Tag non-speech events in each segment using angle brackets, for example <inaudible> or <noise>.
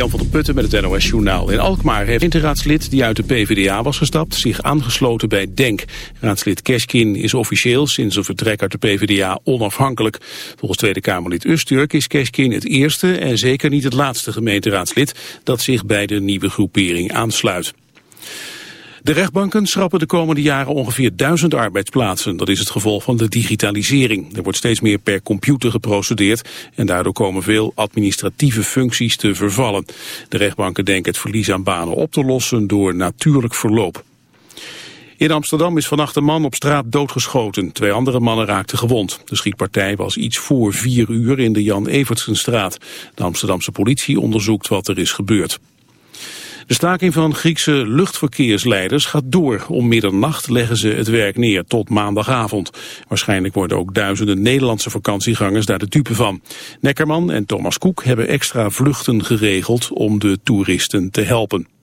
Jan van der Putten met het NOS Journaal. In Alkmaar heeft een raadslid die uit de PvdA was gestapt zich aangesloten bij DENK. Raadslid Keskin is officieel sinds zijn vertrek uit de PvdA onafhankelijk. Volgens Tweede Kamerlid Usturk is Keskin het eerste en zeker niet het laatste gemeenteraadslid dat zich bij de nieuwe groepering aansluit. De rechtbanken schrappen de komende jaren ongeveer duizend arbeidsplaatsen. Dat is het gevolg van de digitalisering. Er wordt steeds meer per computer geprocedeerd en daardoor komen veel administratieve functies te vervallen. De rechtbanken denken het verlies aan banen op te lossen door natuurlijk verloop. In Amsterdam is vannacht een man op straat doodgeschoten. Twee andere mannen raakten gewond. De schietpartij was iets voor vier uur in de Jan Evertsenstraat. De Amsterdamse politie onderzoekt wat er is gebeurd. De staking van Griekse luchtverkeersleiders gaat door. Om middernacht leggen ze het werk neer tot maandagavond. Waarschijnlijk worden ook duizenden Nederlandse vakantiegangers daar de dupe van. Neckerman en Thomas Koek hebben extra vluchten geregeld om de toeristen te helpen.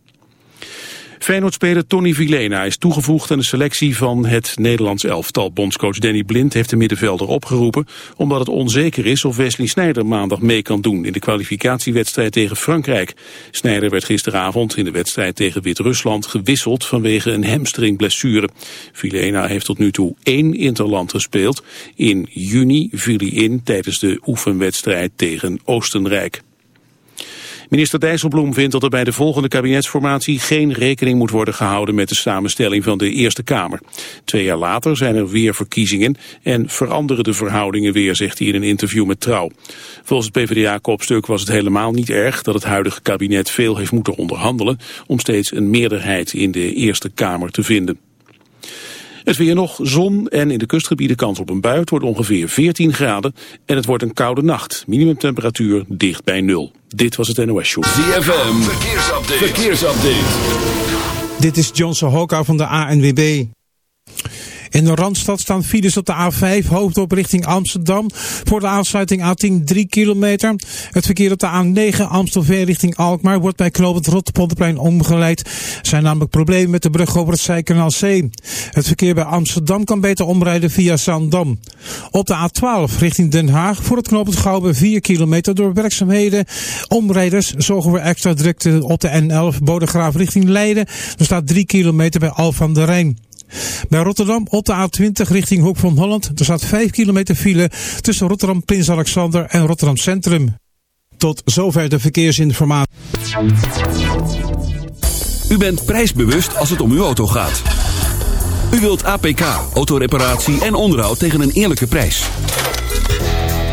Feyenoordspeler Tony Vilena is toegevoegd aan de selectie van het Nederlands elftal. Bondscoach Danny Blind heeft de middenvelder opgeroepen omdat het onzeker is of Wesley Sneijder maandag mee kan doen in de kwalificatiewedstrijd tegen Frankrijk. Sneijder werd gisteravond in de wedstrijd tegen Wit-Rusland gewisseld vanwege een hamstringblessure. Vilena heeft tot nu toe één interland gespeeld. In juni viel hij in tijdens de oefenwedstrijd tegen Oostenrijk. Minister Dijsselbloem vindt dat er bij de volgende kabinetsformatie geen rekening moet worden gehouden met de samenstelling van de Eerste Kamer. Twee jaar later zijn er weer verkiezingen en veranderen de verhoudingen weer, zegt hij in een interview met Trouw. Volgens het PvdA-kopstuk was het helemaal niet erg dat het huidige kabinet veel heeft moeten onderhandelen om steeds een meerderheid in de Eerste Kamer te vinden. Het weer nog, zon en in de kustgebieden kans op een bui. Het wordt ongeveer 14 graden en het wordt een koude nacht. Minimumtemperatuur dicht bij nul. Dit was het NOS Show. ZFM, verkeersupdate. verkeersupdate. Dit is Johnson Hoka van de ANWB. In de Randstad staan files op de A5 hoofdop richting Amsterdam. Voor de aansluiting A10 3 kilometer. Het verkeer op de A9 Amstelveen richting Alkmaar wordt bij Knoopend Rotterpolderplein omgeleid. Er zijn namelijk problemen met de brug over het Zijkanaal C. Het verkeer bij Amsterdam kan beter omrijden via Zaandam. Op de A12 richting Den Haag voor het knooppunt Gouwen 4 kilometer door werkzaamheden. Omrijders zorgen voor extra drukte op de N11 Bodegraaf richting Leiden. Er staat 3 kilometer bij Al van der Rijn. Bij Rotterdam op de A20 richting Hoek van Holland. Er staat 5 kilometer file tussen Rotterdam Prins Alexander en Rotterdam Centrum. Tot zover de verkeersinformatie. U bent prijsbewust als het om uw auto gaat. U wilt APK, autoreparatie en onderhoud tegen een eerlijke prijs.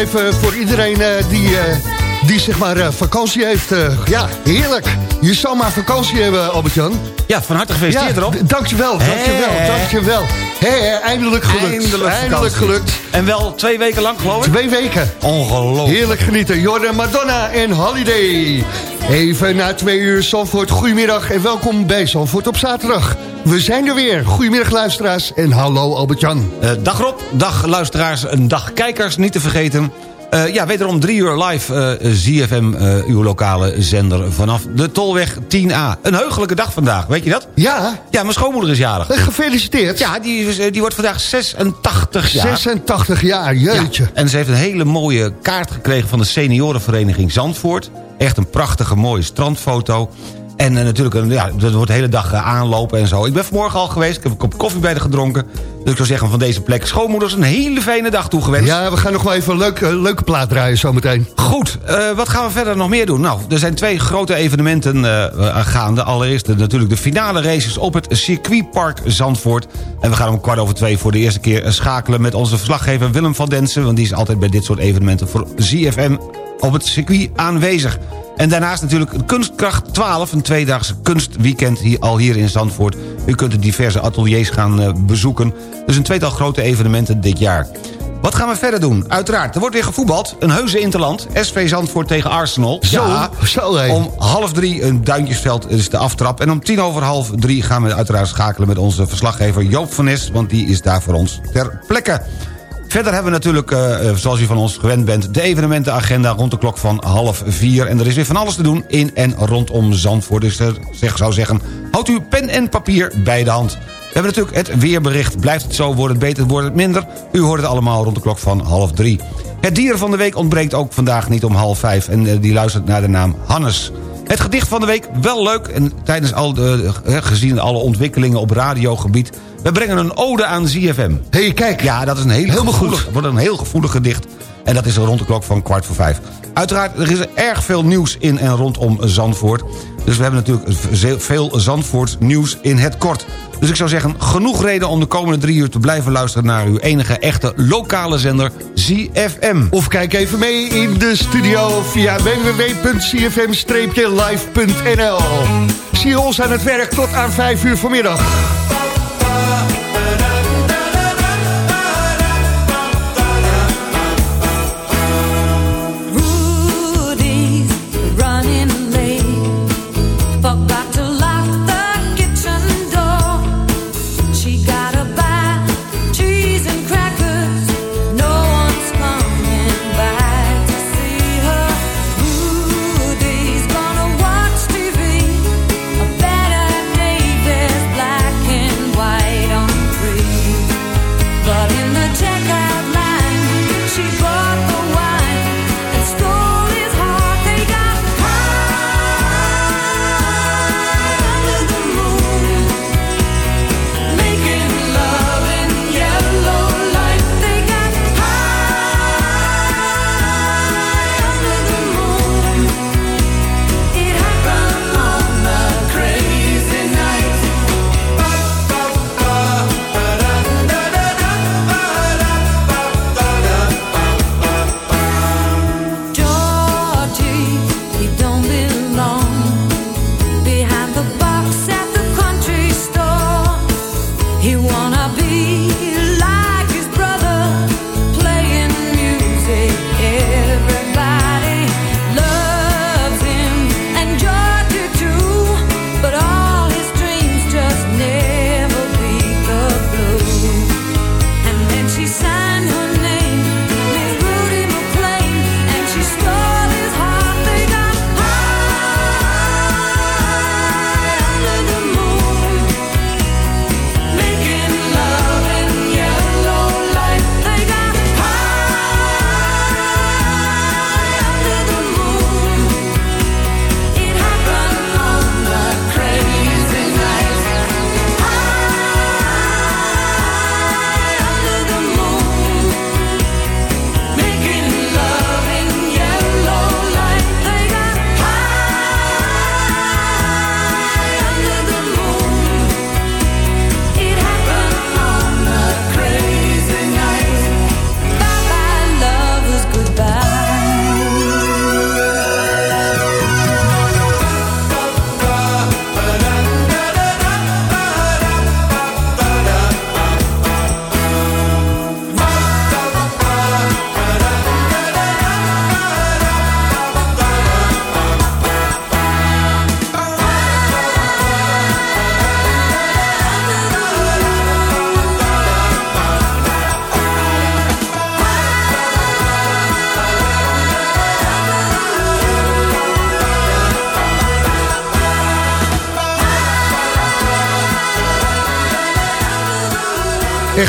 Even voor iedereen eh, die, eh, die zeg maar eh, vakantie heeft. Ja, heerlijk. Je zal maar vakantie hebben, Albert-Jan. Ja, van harte gefeliciteerd Ja, erop. dankjewel, dankjewel, dankjewel. Hé, hé, eindelijk gelukt. Eindelijk gelukt. En wel twee weken lang, geloof ik? Twee weken. Ongelooflijk. Heerlijk genieten. Jordan, Madonna en Holiday. Even na twee uur Zandvoort. Goedemiddag en welkom bij Zandvoort op zaterdag. We zijn er weer. Goedemiddag luisteraars en hallo Albert-Jan. Eh, dag Rob, dag luisteraars, een dag kijkers, niet te vergeten. Eh, ja, wederom drie uur live eh, ZFM, uw lokale zender vanaf de Tolweg 10A. Een heugelijke dag vandaag, weet je dat? Ja, Ja, mijn schoonmoeder is jarig. gefeliciteerd. Ja, die, die wordt vandaag 86 jaar. 86 jaar, jeetje. Ja, en ze heeft een hele mooie kaart gekregen van de seniorenvereniging Zandvoort. Echt een prachtige mooie strandfoto. En eh, natuurlijk, een- ja, dat wordt de hele dag eh, aanlopen en zo. Ik ben vanmorgen al geweest, ik heb een kop koffie bij de gedronken. Dus ik zou zeggen van deze plek schoonmoeders een hele fijne dag toegewenst. Ja, we gaan nog wel even een leuke, leuke plaat draaien zometeen. Goed, eh, wat gaan we verder nog meer doen? Nou, er zijn twee grote evenementen eh, eh, gaande. Allereerst eh, natuurlijk de finale races op het circuitpark Zandvoort. En we gaan om kwart over twee voor de eerste keer eh, schakelen... met onze verslaggever Willem van Densen... want die is altijd bij dit soort evenementen voor ZFM op het circuit aanwezig. En daarnaast natuurlijk Kunstkracht 12, een tweedaagse kunstweekend hier, al hier in Zandvoort. U kunt de diverse ateliers gaan eh, bezoeken. Dus een tweetal grote evenementen dit jaar. Wat gaan we verder doen? Uiteraard, er wordt weer gevoetbald. Een heuse interland. SV Zandvoort tegen Arsenal. Zo, zo. Om half drie een Duintjesveld is de aftrap. En om tien over half drie gaan we uiteraard schakelen... met onze verslaggever Joop van Nes. Want die is daar voor ons ter plekke. Verder hebben we natuurlijk, eh, eh, zoals u van ons gewend bent... de evenementenagenda rond de klok van half vier. En er is weer van alles te doen in en rondom Zandvoort. Dus ik zou zeggen, houd uw pen en papier bij de hand. We hebben natuurlijk het weerbericht. Blijft het zo, wordt het beter, wordt het minder? U hoort het allemaal rond de klok van half drie. Het dier van de week ontbreekt ook vandaag niet om half vijf... en eh, die luistert naar de naam Hannes. Het gedicht van de week, wel leuk. En tijdens al de, eh, gezien alle ontwikkelingen op radiogebied... we brengen een ode aan ZFM. Hé, hey, kijk. Ja, dat is een heel gevoelig, goed. wordt een heel gevoelig gedicht. En dat is rond de klok van kwart voor vijf. Uiteraard, er is erg veel nieuws in en rondom Zandvoort. Dus we hebben natuurlijk veel Zandvoort nieuws in het kort. Dus ik zou zeggen, genoeg reden om de komende drie uur te blijven luisteren... naar uw enige echte lokale zender, ZFM. Of kijk even mee in de studio via www.cfm-live.nl Zie ons aan het werk tot aan 5 uur vanmiddag.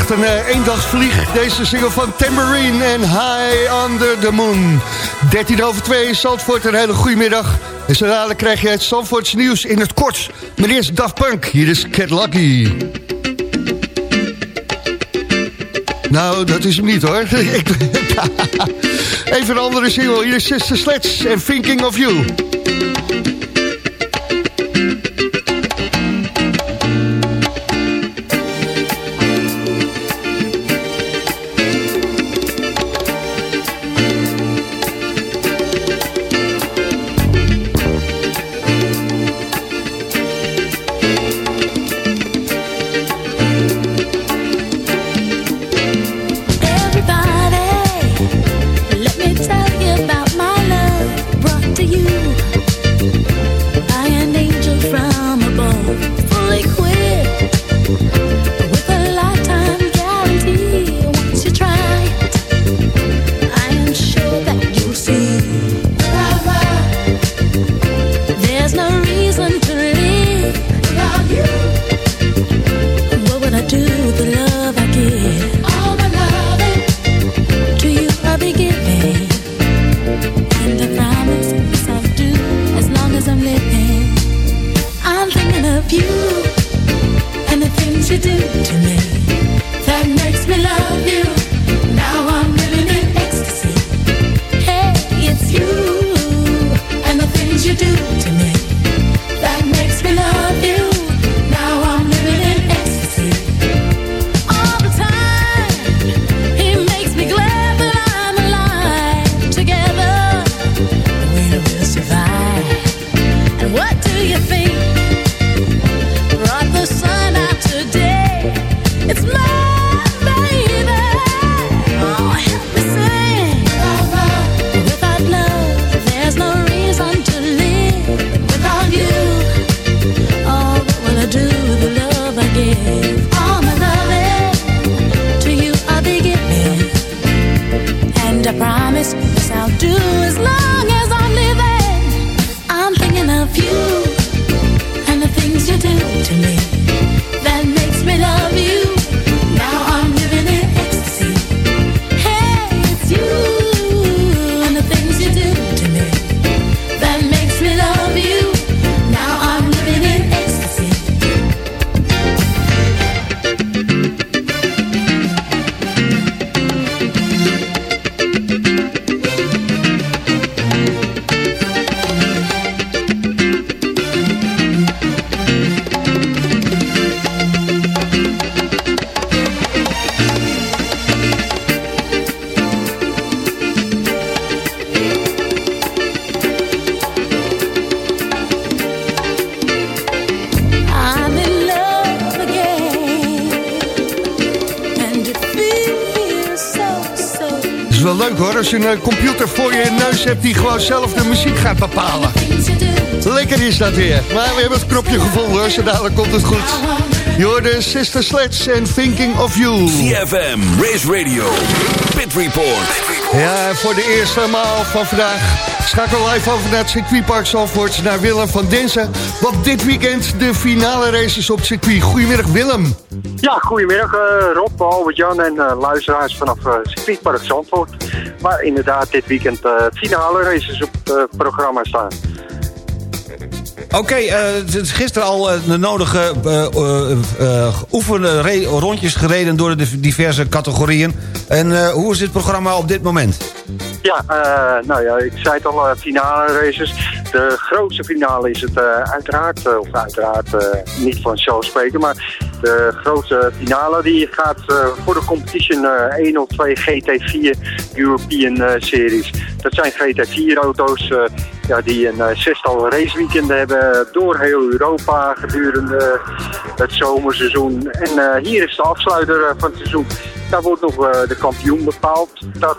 Echt een uh, eendagsvlieg, deze single van Tambourine en High Under the Moon. 13 over 2, Zandvoort, een hele goede middag. En zo dadelijk krijg je het Zandvoorts nieuws in het kort. Maar eerst Daft Punk, hier is Cat Lucky. Nou, dat is hem niet hoor. <laughs> <laughs> Even een andere single, hier is Sister Sledge en Thinking of You. Als je een computer voor je neus hebt die gewoon zelf de muziek gaat bepalen. Lekker is dat weer. Maar we hebben het knopje gevonden, zo dadelijk komt het goed. Je Sister Sledge en Thinking of You. CFM, Race Radio, Pit Report. Ja, voor de eerste maal van vandaag schakel live over naar het circuitpark Zalvoort... naar Willem van Denzen. Want dit weekend de finale races op het circuit. Goedemiddag Willem. Ja, goedemiddag uh, Rob, Albert-Jan en uh, luisteraars vanaf uh, circuitpark Zandvoort. Maar inderdaad dit weekend finale races op het programma staan. Oké, het is gisteren al de nodige oefenen rondjes gereden door de diverse categorieën. En hoe is dit programma op dit moment? Ja, nou ja, ik zei het al, finale races. De grootste finale is het uiteraard, of uiteraard niet van show spreken, maar de grote finale die gaat voor de competition 1 of 2 GT4 European Series. Dat zijn GT4 auto's ja, die een zestal raceweekenden hebben door heel Europa gedurende het zomerseizoen. En hier is de afsluiter van het seizoen. Daar wordt nog de kampioen bepaald. Dat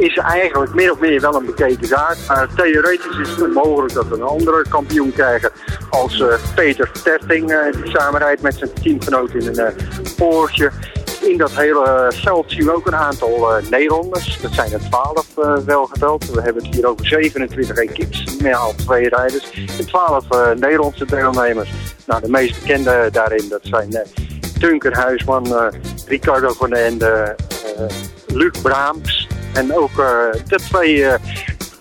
is eigenlijk meer of meer wel een bekeken zaak. Maar theoretisch is het mogelijk dat we een andere kampioen krijgen als Peter Terting. die samenrijdt met zijn teamgenoot in een Porsche. In dat hele veld zien we ook een aantal Nederlanders. Dat zijn er 12 wel geteld. We hebben het hier over 27 equips, meer al twee rijders. En 12 Nederlandse deelnemers. Nou, de meest bekende daarin, dat zijn Tunker Huisman, Ricardo van den Ende, eh, Luc Braams en ook eh, de twee eh,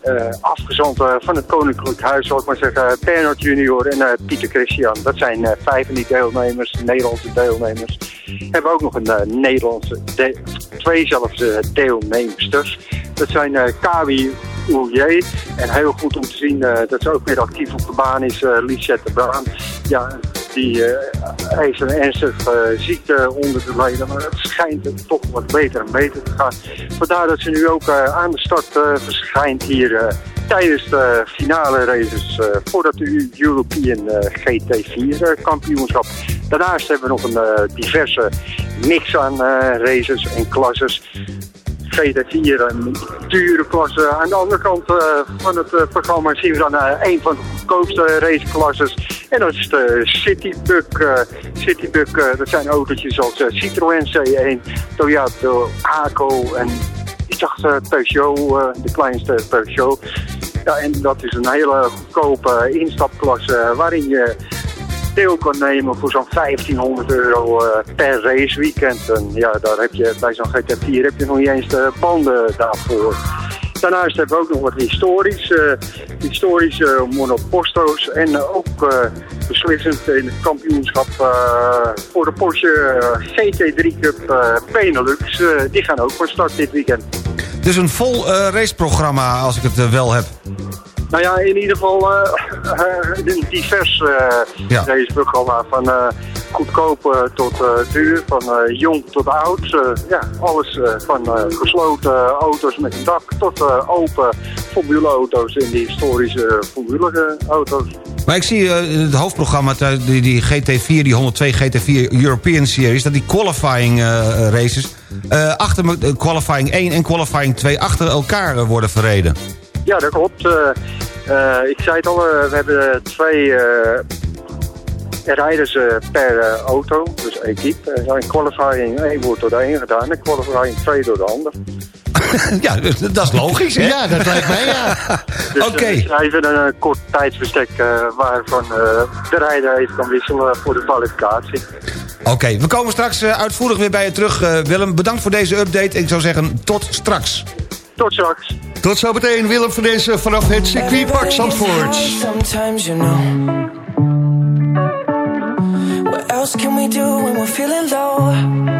eh, afgezanten van het Koninklijk Huis, zal ik maar zeggen, Bernard junior en Pieter Christian. Dat zijn vijf van die deelnemers, Nederlandse deelnemers. Hebben ook nog een Nederlandse, de- twee zelfs deelnemsters. Dat zijn Kawi Oulje. En heel goed om te zien dat ze ook weer actief op de baan is, Lisette Baan. Ja, die eh, heeft een ernstige ziekte onder de leden, maar het schijnt toch wat beter en beter te gaan. Vandaar dat ze nu ook eh, aan de start eh, verschijnt hier eh, tijdens de finale races eh, voor het U- European eh, GT4 eh, kampioenschap. Daarnaast hebben we nog een eh, diverse mix aan eh, races en klasses. GT4 een dure klasse. Aan de andere kant eh, van het eh, programma zien we dan eh, een van de goedkoopste raceklasses. En dat is de Citybug. eh Citybug, eh, dat zijn autootjes als eh, Citroën C1, Toyota Aco en ik dacht eh, Peugeot, eh, de kleinste Peugeot. Ja, en dat is een hele goedkope instapklasse eh, waarin je deel kan nemen voor zo'n 1500 euro eh, per raceweekend. En ja, daar heb je bij zo'n GT4 heb je nog niet eens de banden daarvoor. Daarnaast hebben we ook nog wat historisch, eh, historische monoposto's en ook eh, beslissend in het kampioenschap eh, voor de Porsche eh, GT3 Cup Benelux. Die gaan ook van start dit weekend. Dus een vol raceprogramma, als ik het wel heb. Nou ja, in ieder geval een divers eh Ja. deze programma. Van goedkoop tot duur, van jong tot oud. Ja, alles van gesloten auto's met een dak tot open formuleauto's en die historische formuleauto's. Maar ik zie het hoofdprogramma, die, die GT4, die 102 GT4 European Series... dat die qualifying races eh, achter qualifying 1 en qualifying 2 achter elkaar worden verreden. Ja, dat klopt. Eh, eh, ik zei het al, eh, we hebben twee eh, rijders per auto, dus equipe. Er zijn qualifying 1 wordt door de een gedaan en qualifying 2 door de ander. <laughs> ja, dat is logisch, hè? Ja, dat lijkt mij, ja. <laughs> Dus Oké. eh, we schrijven een kort tijdsbestek eh, waarvan eh, de rijder even kan wisselen voor de kwalificatie. Oké, we komen straks eh, uitvoerig weer bij je terug, eh, Willem. Bedankt voor deze update. Ik zou zeggen, tot straks. Tot straks. Tot zometeen, Willem van deze vanaf het circuitpark Zandvoort. Sometimes you know. What else can we do when we're feeling low?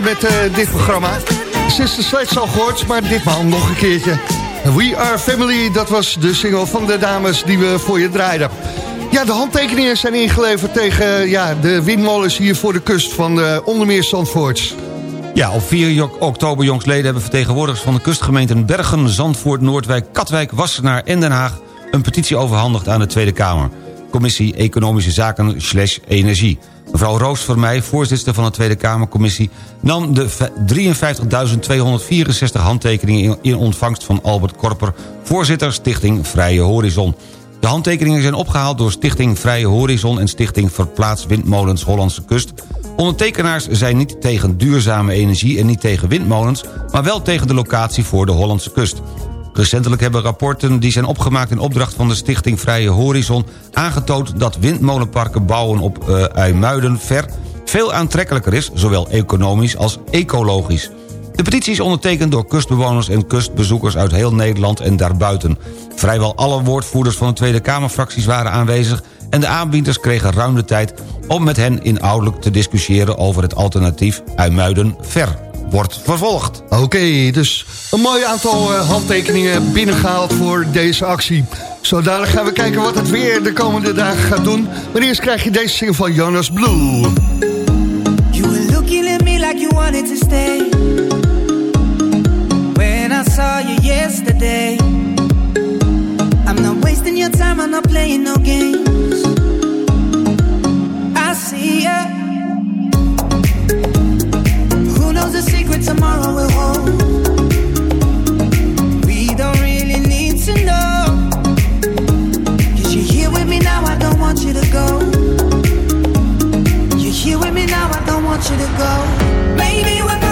Met eh, dit programma. Sister Sledge al gehoord, maar ditmaal nog een keertje. We Are Family, dat was de single van de dames die we voor je draaiden. Ja, de handtekeningen zijn ingeleverd tegen ja, de windmolens hier voor de kust van de onder meer Zandvoorts. Ja, op 4 jo- oktober jongsleden hebben vertegenwoordigers van de kustgemeenten Bergen, Zandvoort, Noordwijk, Katwijk, Wassenaar en Den Haag een petitie overhandigd aan de Tweede Kamer. Commissie Economische Zaken slash Energie. Mevrouw Roos Vermeij, voorzitter van de Tweede Kamercommissie... nam de v- 53.264 handtekeningen in- in ontvangst van Albert Korper... voorzitter Stichting Vrije Horizon. De handtekeningen zijn opgehaald door Stichting Vrije Horizon... en Stichting Verplaats Windmolens Hollandse Kust. Ondertekenaars zijn niet tegen duurzame energie en niet tegen windmolens... maar wel tegen de locatie voor de Hollandse kust. Recentelijk hebben rapporten die zijn opgemaakt in opdracht van de Stichting Vrije Horizon... aangetoond dat windmolenparken bouwen op eh IJmuiden ver... veel aantrekkelijker is, zowel economisch als ecologisch. De petitie is ondertekend door kustbewoners en kustbezoekers uit heel Nederland en daarbuiten. Vrijwel alle woordvoerders van de Tweede Kamerfracties waren aanwezig... en de aanbieders kregen ruim de tijd om met hen inhoudelijk te discussiëren... over het alternatief IJmuiden-Ver. Wordt vervolgd. Oké, dus een mooi aantal eh, handtekeningen binnengehaald voor deze actie. Zo dadelijk gaan we kijken wat het weer de komende dagen gaat doen. Maar eerst krijg je deze single van Jonas Blue. You were looking at me like you wanted to stay. When I saw you yesterday, I'm not wasting your time, I'm not playing no games. I see ya. Tomorrow will hold? We don't really need to you're here with me now, I don't want you to go. You're here with me now, I don't want you to go. Maybe we're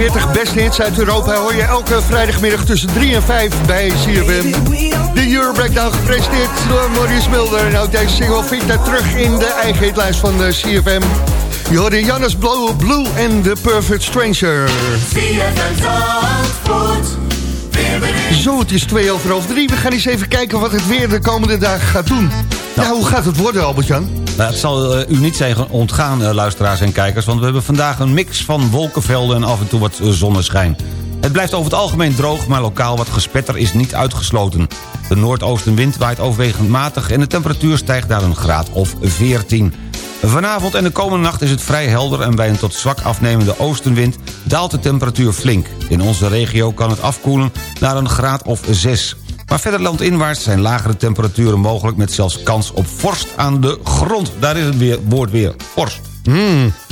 40 beste hits uit Europa hoor je elke vrijdagmiddag tussen 3 en 5 bij CFM. De Euro Breakdown gepresenteerd door Maurice Mulder. En ook deze single vindt daar terug in de eigen hitlijst van de CFM. Je hoorde Jannes Blue, Blue en The Perfect Stranger. Zo, het is twee over half drie. We gaan eens even kijken wat het weer de komende dagen gaat doen. Ja, hoe gaat het worden, Albert-Jan? Nou, het zal eh, u niet zijn ontgaan, eh, luisteraars en kijkers... want we hebben vandaag een mix van wolkenvelden en af en toe wat eh, zonneschijn. Het blijft over het algemeen droog, maar lokaal wat gespetter is niet uitgesloten. De noordoostenwind waait overwegend matig... en de temperatuur stijgt naar een graad of 14. Vanavond en de komende nacht is het vrij helder... en bij een tot zwak afnemende oostenwind daalt de temperatuur flink. In onze regio kan het afkoelen naar een graad of 6. Maar verder landinwaarts zijn lagere temperaturen mogelijk... met zelfs kans op vorst aan de grond. Daar is het weer, woord weer, vorst.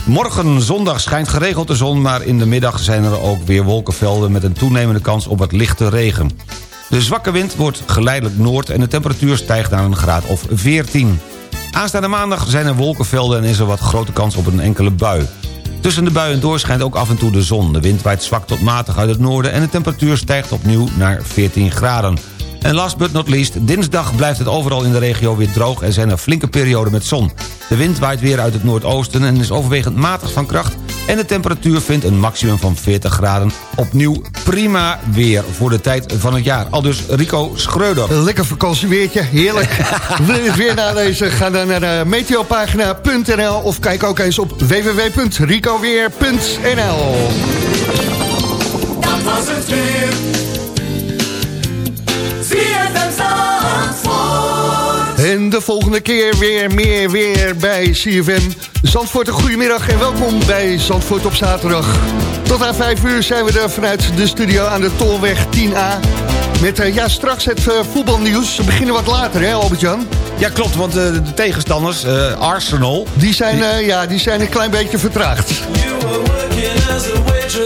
Morgen zondag schijnt geregeld de zon... maar in de middag zijn er ook weer wolkenvelden... met een toenemende kans op wat lichte regen. De zwakke wind wordt geleidelijk noord... en de temperatuur stijgt naar een graad of 14. Aanstaande maandag zijn er wolkenvelden... en is er wat grote kans op een enkele bui. Tussen de buien door schijnt ook af en toe de zon. De wind waait zwak tot matig uit het noorden... en de temperatuur stijgt opnieuw naar 14 graden. En last but not least, dinsdag blijft het overal in de regio weer droog... en zijn er flinke perioden met zon. De wind waait weer uit het noordoosten en is overwegend matig van kracht... en de temperatuur vindt een maximum van 40 graden. Opnieuw prima weer voor de tijd van het jaar. Al dus Rico Schreuder. Een lekker vakantieweertje, heerlijk. <laughs> Wil je het weer nalezen? Ga dan naar uh, meteopagina.nl of kijk ook eens op www.ricoweer.nl Dat was het weer. De volgende keer weer meer weer bij CFM. Zandvoort, een goedemiddag en welkom bij Zandvoort op zaterdag. Tot aan 5 uur zijn we er vanuit de studio aan de Tolweg 10A. Met uh, ja, straks het uh, voetbalnieuws. We beginnen wat later, hè Albert-Jan? Ja, klopt, want uh, de tegenstanders, Arsenal... Die zijn, ja, die zijn een klein beetje vertraagd. You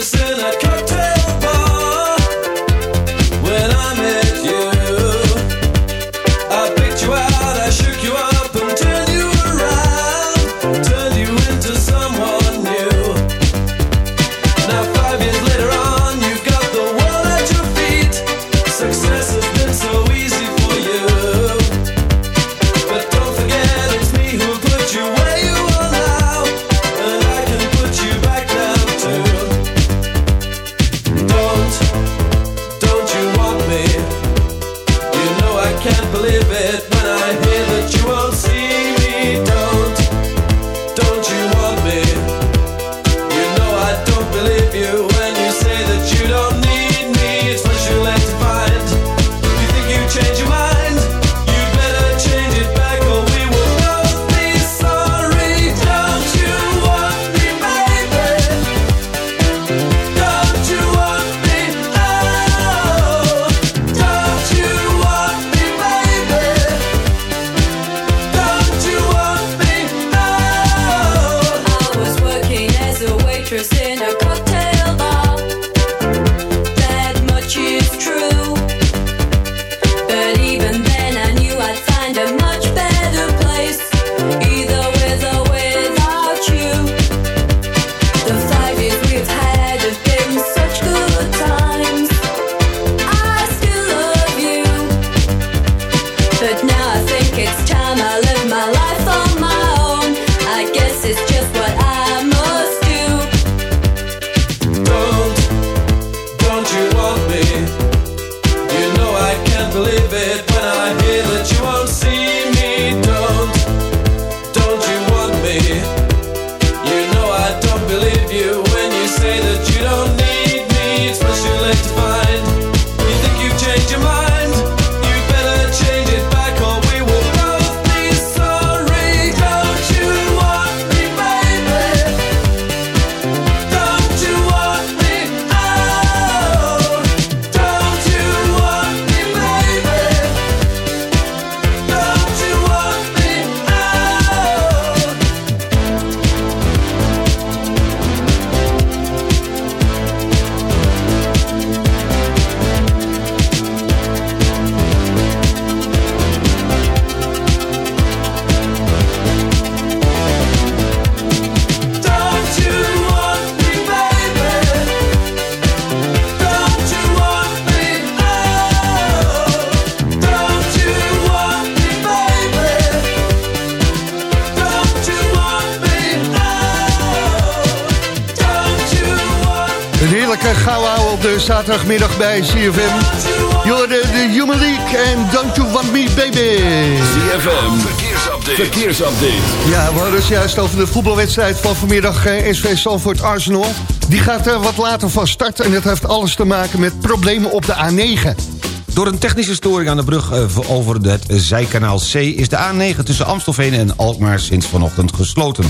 were bij CFM. Jorden de Human League en Don't You Want Me Baby. ZFM, verkeersupdate. verkeersupdate. Ja, we hadden het juist over de voetbalwedstrijd van vanmiddag eh, SV Salford Arsenal. Die gaat eh, wat later van start en dat heeft alles te maken met problemen op de A9. Door een technische storing aan de brug eh, over het zijkanaal C... is de A9 tussen Amstelveen en Alkmaar sinds vanochtend gesloten.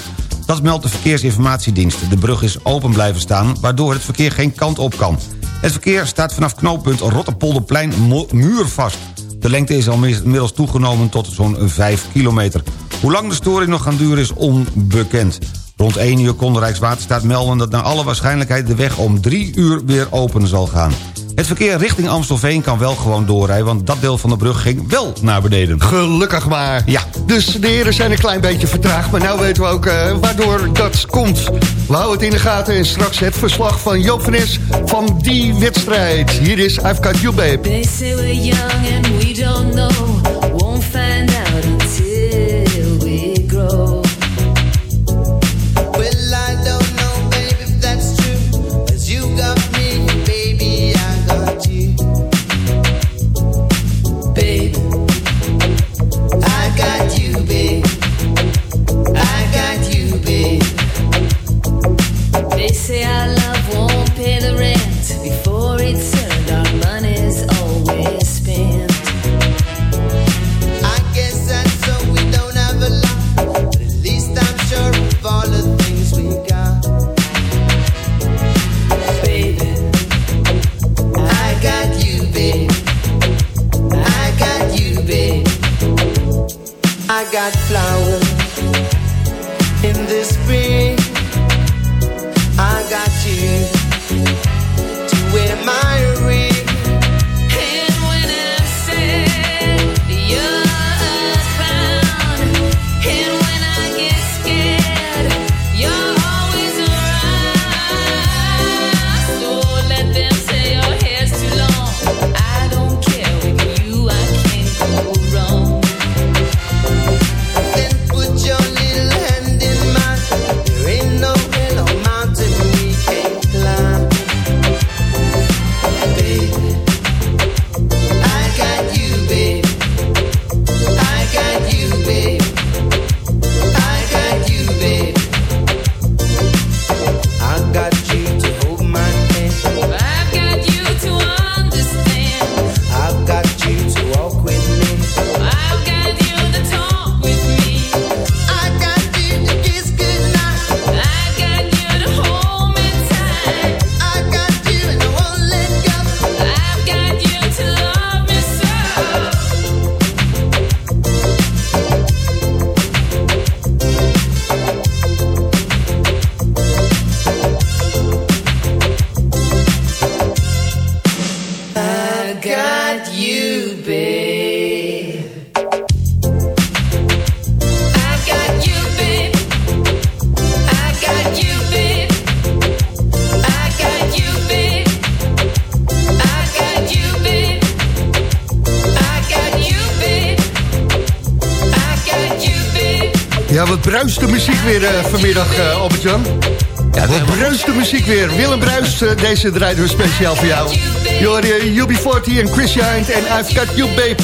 Dat meldt de Verkeersinformatiedienst. De brug is open blijven staan, waardoor het verkeer geen kant op kan. Het verkeer staat vanaf knooppunt Rotterpolderplein muurvast. De lengte is al inmiddels toegenomen tot zo'n 5 kilometer. Hoe lang de storing nog gaan duren is onbekend. Rond 1 uur kon Rijkswaterstaat melden dat naar alle waarschijnlijkheid... de weg om 3 uur weer open zal gaan. Het verkeer richting Amstelveen kan wel gewoon doorrijden... want dat deel van de brug ging wel naar beneden. Gelukkig maar. Ja. Dus de heren zijn een klein beetje vertraagd, maar nu weten we ook eh, waardoor dat komt. We houden het in de gaten en straks het verslag van Joop van Es van die wedstrijd. Hier is I've Got You Babe. They say we're young and we don't know. Weer eh, vanmiddag, eh Albert-Jan? Ja, Wat bruist de muziek weer. Willem Bruist, eh, deze draaien we speciaal voor jou. Jordi UB40 en Chris Hind en I've Got You Babe.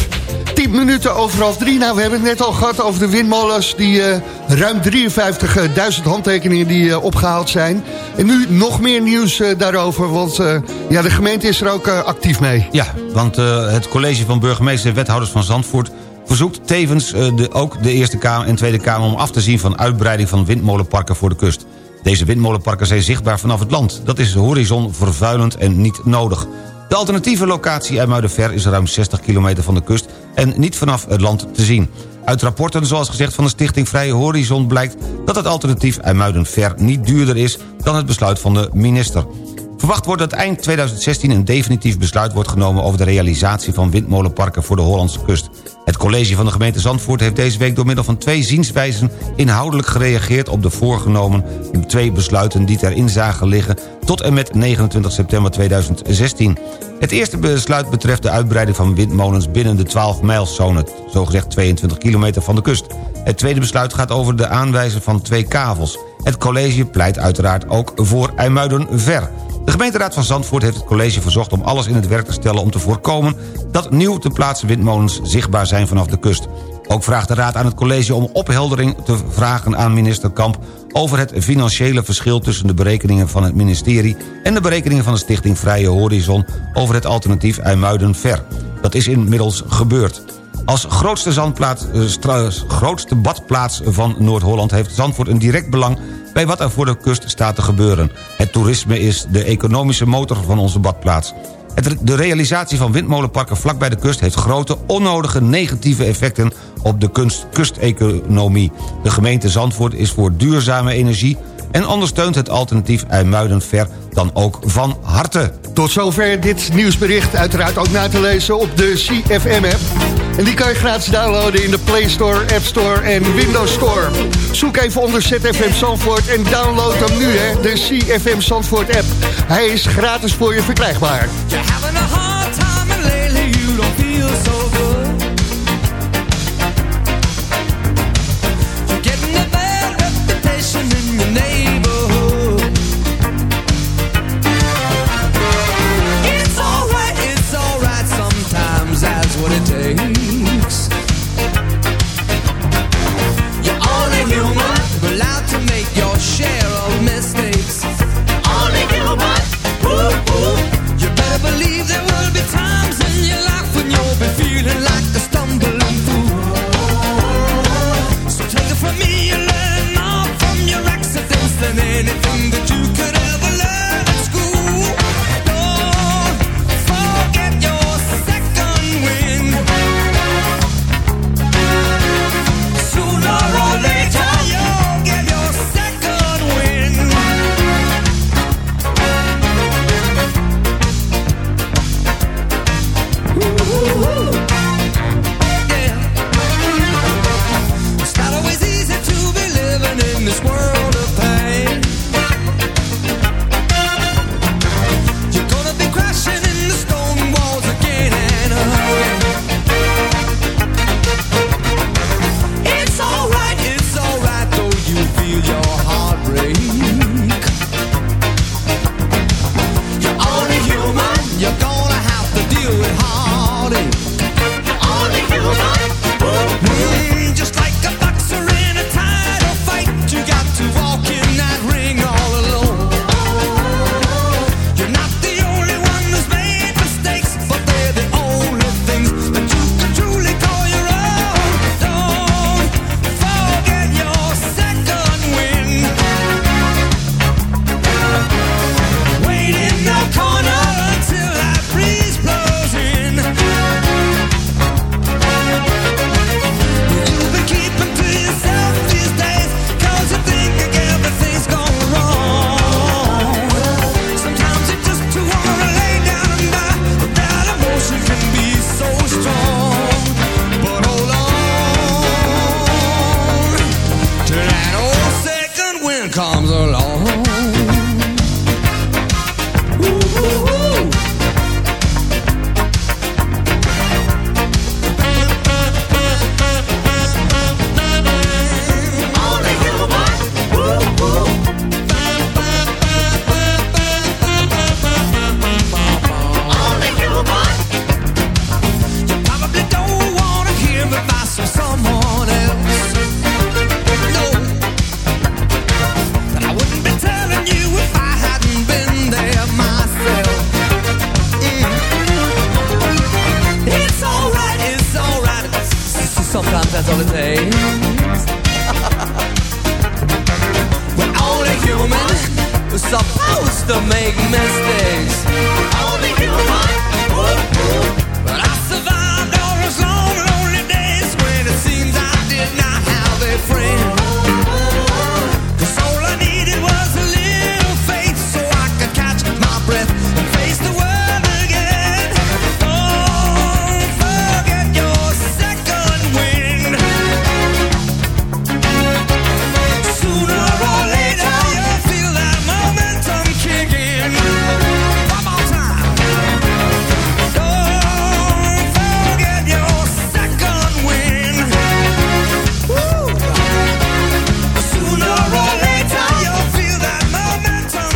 10 Drie minuten over half drie. Nou, we hebben het net al gehad over de windmolens... die ruim 53.000 handtekeningen die eh, opgehaald zijn. En nu nog meer nieuws daarover, want ja, de gemeente is er ook actief mee. Ja, want het college van burgemeester en wethouders van Zandvoort... verzoekt tevens eh, de, ook de Eerste Kamer en Tweede Kamer... om af te zien van uitbreiding van windmolenparken voor de kust. Deze windmolenparken zijn zichtbaar vanaf het land. Dat is horizonvervuilend en niet nodig. De alternatieve locatie IJmuidenver is ruim 60 kilometer van de kust... en niet vanaf het land te zien. Uit rapporten, zoals gezegd van de Stichting Vrije Horizon... blijkt dat het alternatief IJmuidenver niet duurder is... dan het besluit van de minister. Verwacht wordt dat eind 2016 een definitief besluit wordt genomen... over de realisatie van windmolenparken voor de Hollandse kust. Het college van de gemeente Zandvoort heeft deze week... door middel van twee zienswijzen inhoudelijk gereageerd... op de voorgenomen twee besluiten die terin zagen liggen... tot en met 29 september 2016. Het eerste besluit betreft de uitbreiding van windmolens... binnen de 12-mijlszone, zogezegd 22 kilometer van de kust. Het tweede besluit gaat over de aanwijzen van twee kavels. Het college pleit uiteraard ook voor IJmuiden-Ver... De gemeenteraad van Zandvoort heeft het college verzocht om alles in het werk te stellen... om te voorkomen dat nieuw te plaatsen windmolens zichtbaar zijn vanaf de kust. Ook vraagt de raad aan het college om opheldering te vragen aan minister Kamp... over het financiële verschil tussen de berekeningen van het ministerie... en de berekeningen van de stichting Vrije Horizon... over het alternatief IJmuiden-Ver. Dat is inmiddels gebeurd. Als grootste, eh, grootste badplaats van Noord-Holland... heeft Zandvoort een direct belang bij wat er voor de kust staat te gebeuren. Het toerisme is de economische motor van onze badplaats. De realisatie van windmolenparken vlakbij de kust... heeft grote, onnodige negatieve effecten op de kunst, kusteconomie. De gemeente Zandvoort is voor duurzame energie... en ondersteunt het alternatief IJmuiden-Ver dan ook van harte. Tot zover dit nieuwsbericht. Uiteraard ook na te lezen op de CFM-app. En die kan je gratis downloaden in de Play Store, App Store en Windows Store. Zoek even onder ZFM Zandvoort en download hem nu, hè, de CFM Zandvoort-app. Hij is gratis voor je verkrijgbaar.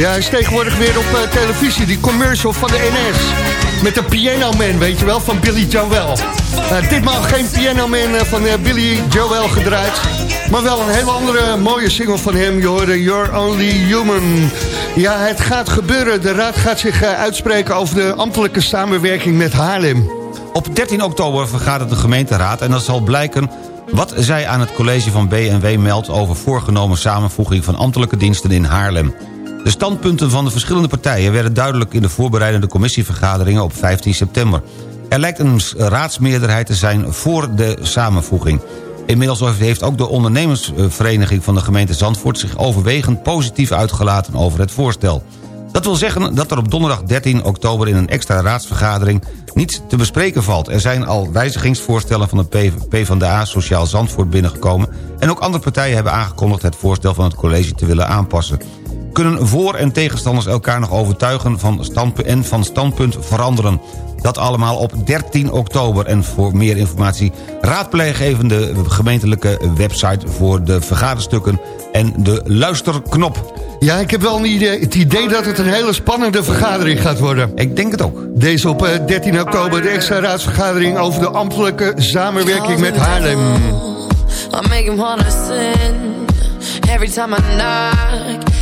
Ja, hij is tegenwoordig weer op eh, televisie, die commercial van de NS. Met de Piano Man, weet je wel, van Billy Joel. Eh, ditmaal geen Piano Man eh, van eh, Billy Joel gedraaid. Maar wel een hele andere mooie single van hem. Je hoorde You're Only Human. Ja, het gaat gebeuren. De raad gaat zich uitspreken over de ambtelijke samenwerking met Haarlem. Op 13 oktober vergadert de gemeenteraad en dat zal blijken wat zij aan het college van BNW meldt over voorgenomen samenvoeging van ambtelijke diensten in Haarlem. De standpunten van de verschillende partijen werden duidelijk in de voorbereidende commissievergaderingen op 15 september. Er lijkt een raadsmeerderheid te zijn voor de samenvoeging. Inmiddels heeft ook de ondernemersvereniging van de gemeente Zandvoort... zich overwegend positief uitgelaten over het voorstel. Dat wil zeggen dat er op donderdag 13 oktober in een extra raadsvergadering niets te bespreken valt. Er zijn al wijzigingsvoorstellen van de PvdA Sociaal Zandvoort binnengekomen... en ook andere partijen hebben aangekondigd het voorstel van het college te willen aanpassen. Kunnen voor- en tegenstanders elkaar nog overtuigen van en van standpunt veranderen? Dat allemaal op 13 oktober. En voor meer informatie raadpleeg even de gemeentelijke website... voor de vergaderstukken en de luisterknop. Ja, ik heb wel een idee, het idee dat het een hele spannende vergadering gaat worden. Ik denk het ook. Deze op eh, 13 oktober, de extra raadsvergadering over de ambtelijke samenwerking met Haarlem. I make him wanna sin Every time I knock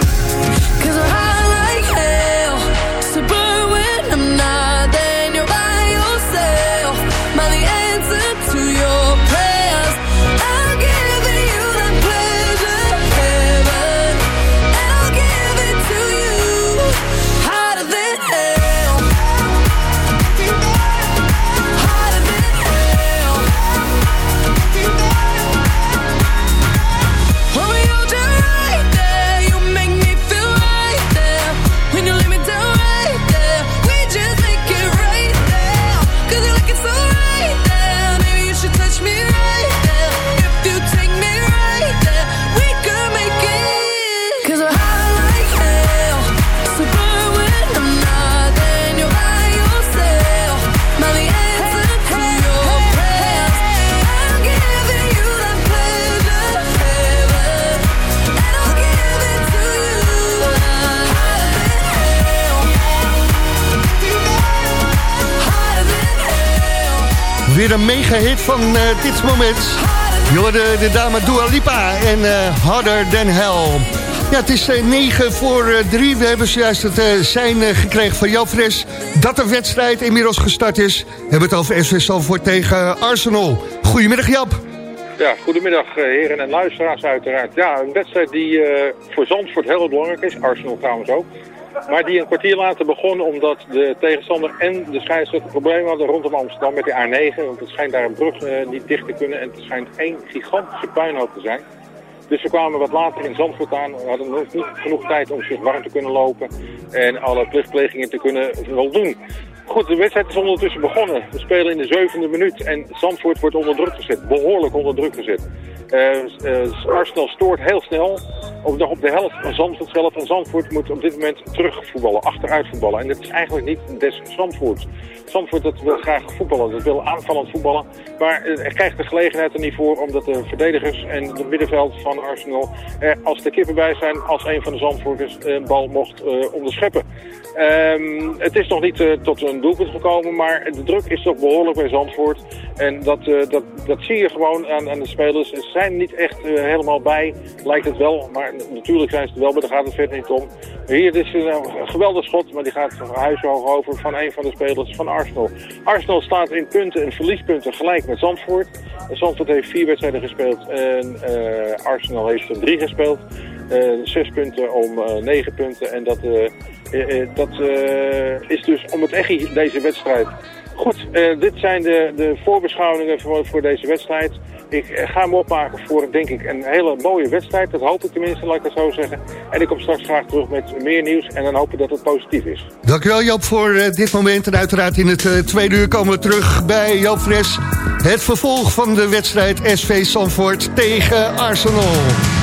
Weer een mega hit van eh, dit moment. Je de dame Dua Lipa en eh, Harder Than Hell. Ja, het is eh, 9 voor eh, 3. We hebben zojuist het zijn gekregen van Jan dat de wedstrijd inmiddels gestart is. We hebben het over SV Salvoort tegen Arsenal. Goedemiddag, Jap. Ja, goedemiddag heren en luisteraars uiteraard. Ja, een wedstrijd die voor Zandvoort heel belangrijk is, Arsenal trouwens ook. Maar die een kwartier later begon omdat de tegenstander en de scheidsrechter problemen hadden rondom Amsterdam met de A9. Want het schijnt daar een brug eh, niet dicht te kunnen en het schijnt één gigantische puinhoop te zijn. Dus we kwamen wat later in Zandvoort aan. Hadden nog niet genoeg tijd om zich warm te kunnen lopen en alle plichtplegingen te kunnen voldoen. Goed, de wedstrijd is ondertussen begonnen. We spelen in de zevende minuut en Zandvoort wordt onder druk gezet. Behoorlijk onder druk gezet. Eh, eh, Arsenal stoort heel snel. Op, op de helft van Zandvoort zelf. En Zandvoort moet op dit moment terugvoetballen, achteruit voetballen. En dat is eigenlijk niet des Zandvoorts. Zandvoort dat wil graag voetballen, dat wil aanvallend voetballen. Maar eh, er krijgt de gelegenheid er niet voor, omdat de verdedigers en het middenveld van Arsenal er als de kippen bij zijn, als een van de Zandvoorters een bal mocht onderscheppen. Ehm, het is nog niet tot een doelpunt gekomen, maar de druk is toch behoorlijk bij Zandvoort. En dat, eh, dat, dat zie je gewoon aan, aan de spelers. Ze zijn niet echt eh, helemaal bij, lijkt het wel. Maar natuurlijk zijn ze er wel, maar daar gaat het verder niet om. Hier is een geweldig schot, maar die gaat huishoog over van een van de spelers van Arsenal. Arsenal staat in punten en verliespunten gelijk met Zandvoort. Zandvoort heeft vier wedstrijden gespeeld en eh, Arsenal heeft er drie gespeeld. Eh, zes punten om eh, negen punten. En dat, eh, eh, eh, dat eh, is dus om het echi deze wedstrijd. Goed, eh, dit zijn de, de voorbeschouwingen voor, voor deze wedstrijd. Ik eh, ga me opmaken voor, denk ik, een hele mooie wedstrijd. Dat hoop ik tenminste, laat ik het zo zeggen. En ik kom straks graag terug met meer nieuws en dan hopen dat het positief is. Dankjewel Joop voor eh, dit moment. En uiteraard in het eh, tweede uur komen we terug bij Joop Fres. Het vervolg van de wedstrijd SV Sanford tegen Arsenal.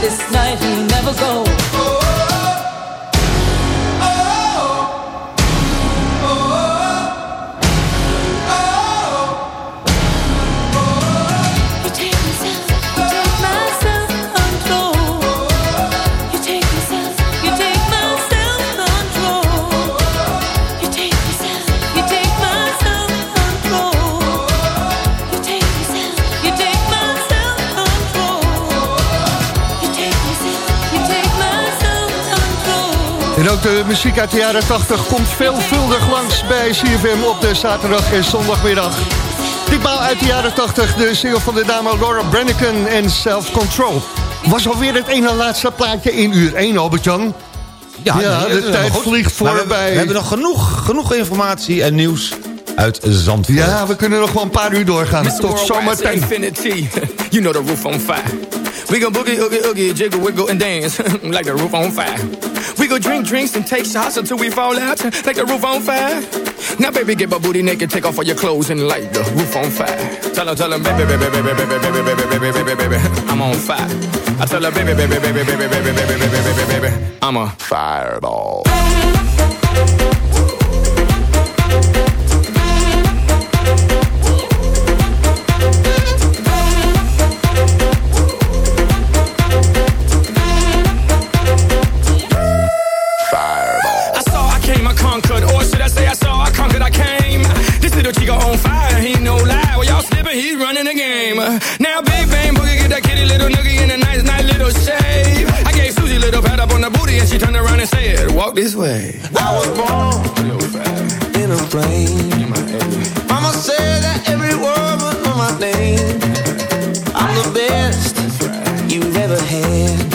this night will never go. En ook de muziek uit de jaren 80 komt veelvuldig langs bij CFM op de zaterdag en zondagmiddag. Ditmaal uit de jaren 80, de single van de dame Laura Branigan en Self Control. Was alweer het ene laatste plaatje in uur 1, Albert-Jan. Ja, nee, de is tijd vliegt Maar we- voorbij. We, hebben nog genoeg, genoeg informatie en nieuws uit Zandvoort. Ja, we kunnen nog wel een paar uur doorgaan. Mr. Tot zometeen. Infinity. You know the roof on fire. We go boogie, oogie, oogie, jiggle, wiggle, and dance like the roof on fire. We go drink drinks and take shots until we fall out like the roof on fire. Now, baby, get my booty naked, take off all your clothes and light the roof on fire. Tell her, tell her, baby, baby, baby, baby, baby, baby, baby, baby, baby, baby, I'm on fire. I tell her, baby, baby, baby, baby, baby, baby, baby, baby, baby, baby, I'm a fireball. This way. I was born in a plane. Mama said that every word was on my name. I'm the best you've ever had.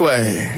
Way.